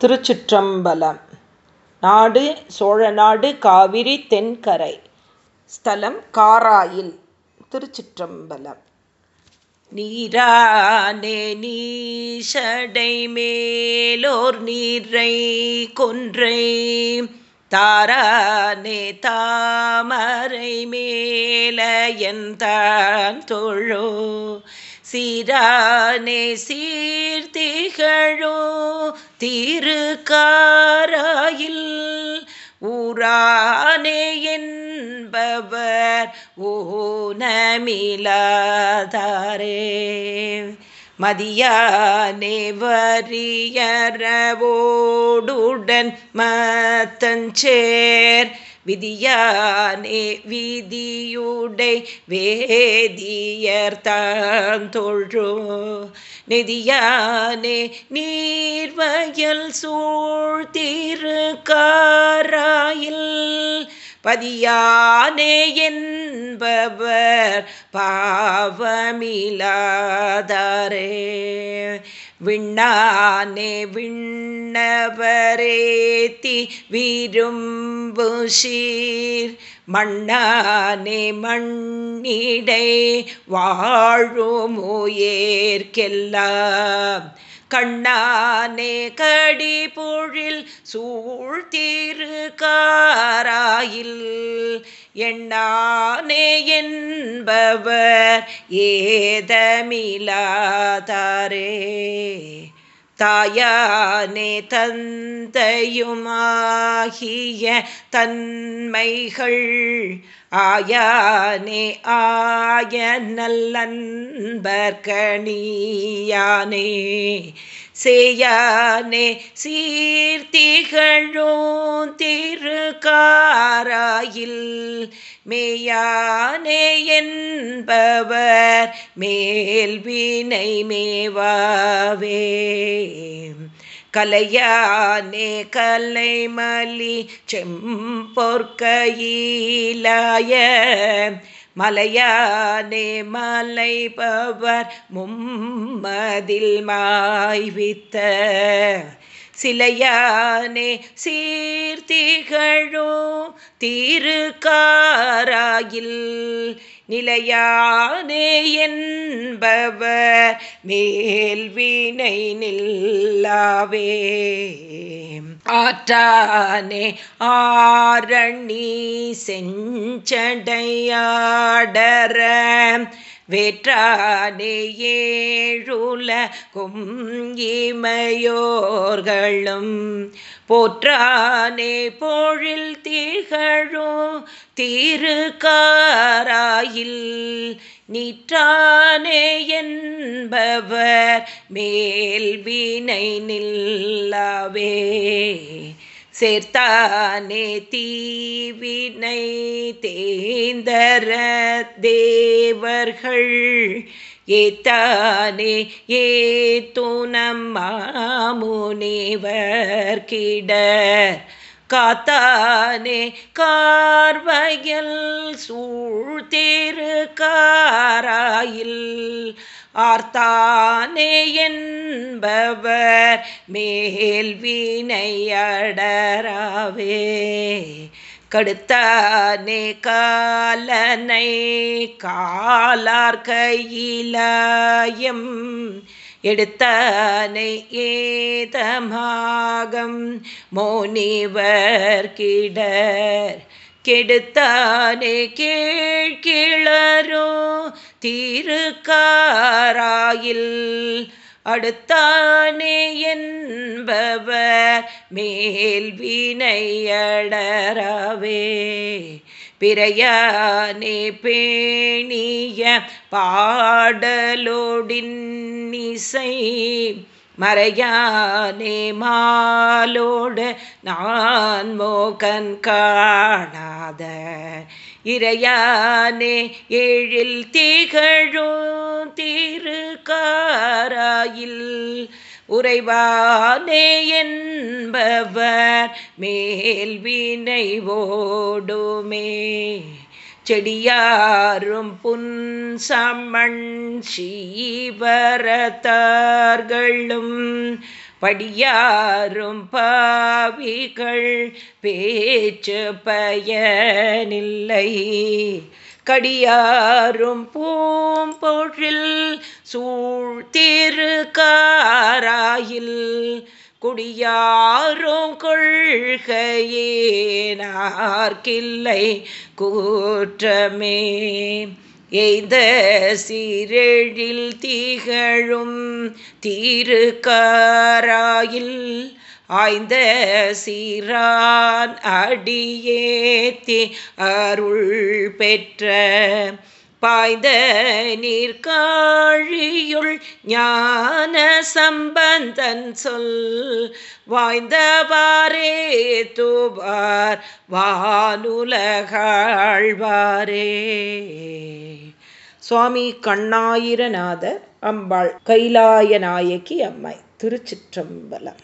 திருச்சிற்றம்பலம். நாடு சோழநாடு காவிரி தென்கரை. ஸ்தலம் காராயில். திருச்சிற்றம்பலம். நீரானே நீஷடை மேலோர் நீரை கொன்றை. தாரானே தாமரை மேலையந்தான் தொழோ. சீரானே சீர்த்திகழோ திருக்காராயில் ஊரானே என்பவர் ஊனமிலாதாரே. மதியானே வரியறவோடுடன் மத்தஞ்சேர் விதியானே விதியுடை வேதியர் தாந்தொழு நெதியானே நீர்வயல் சூழ்த்திருக்காராயில் பதியானே என்பவர் பாவமிலாதாரே. விண்ணானே விண்ணவரேத்தி விரும்பு சீர் மண்ணானே மண்ணிடை வாழுமுயேற்கெல்லாம் கண்ணானே கடி பொழில் சூழ்த்திருக்காராயில் எண்ணானே என்பவர் ஏதமிலாதாரே. தாயானே தந்தையுமாகிய தன்மைகள் ஆயானே ஆய நல்லன்பர்கணியானே சேயானே சீர்த்திகழும் திருக்காராயில். மேயானே என்பவர் மேல்வினை மேவாவே. கலையானே கலைமலி செம்பொற்கையிலாய மலையானே மலைபவர் மும்மதில் மாய்வித்த சிலையானே சீர்த்திகழோ தீருக்காராயில் நிலையானே என்பவர் மேல்வினை நில்லாவே. ஆற்றானே ஆரணி செஞ்சடையாடர வேற்றானே ஏழுல கும்யிமையோர்களும் போற்றானே பொழில் திகழோ திருக்காராயில் நீற்றானே என்பவர் மேல் மேல்வினை நில்லாவே. சேர்த்தானே தீவினை தேந்தர தேவர்கள். ஏத்தானே ஏத்துனம் மாமுனிவர் கிடர் காத்தானே கார்வயல் காராயில். ஆர்த்தானே என்பவர் மேல் வீணையடராவே கடுத்தானே காலனை காலார் கையிலாயம். எடுத்தானை ஏதமாகம் மோனிவர் கிடர். கெடுத்தானே கீழ்கிளரோ தீருக்காராயில் அடுத்தானே என்பவர் மேல் வினையடரவே பிறையானே பேணிய பாடலோடின் இசை மறையானே மாலோடு நான் மோகன் காணாத இறையானே ஏழில் திகழும் திருக்காராயில் உறைவானே என்பவர் மேல் வினைவோடுமே. செடியாரும் புன்சமண் சீவரத்தார்களும் படியாரும் பாவிகள் பேச்சு பயனில்லை. கடியாரும் பூம்பொழில் சூழ்த்திரு காராயில் குடியாரும் கொள்கையே நார்கில்லை கூற்றமே எய்த சீரெழில் திகழும் தீருக்காராயில் ஆய்ந்த சீரான் அடியேத்தி அருள் பெற்ற பாய்ந்த நீர்காழியுள் ஞான சம்பந்தன் சொல் வாய்ந்தவாரே தூபார் வானுலகாழ்வாரே. சுவாமி கண்ணாயிரநாதர் அம்பாள் கைலாய நாயகி அம்மை திருச்சிற்றம்பலம்.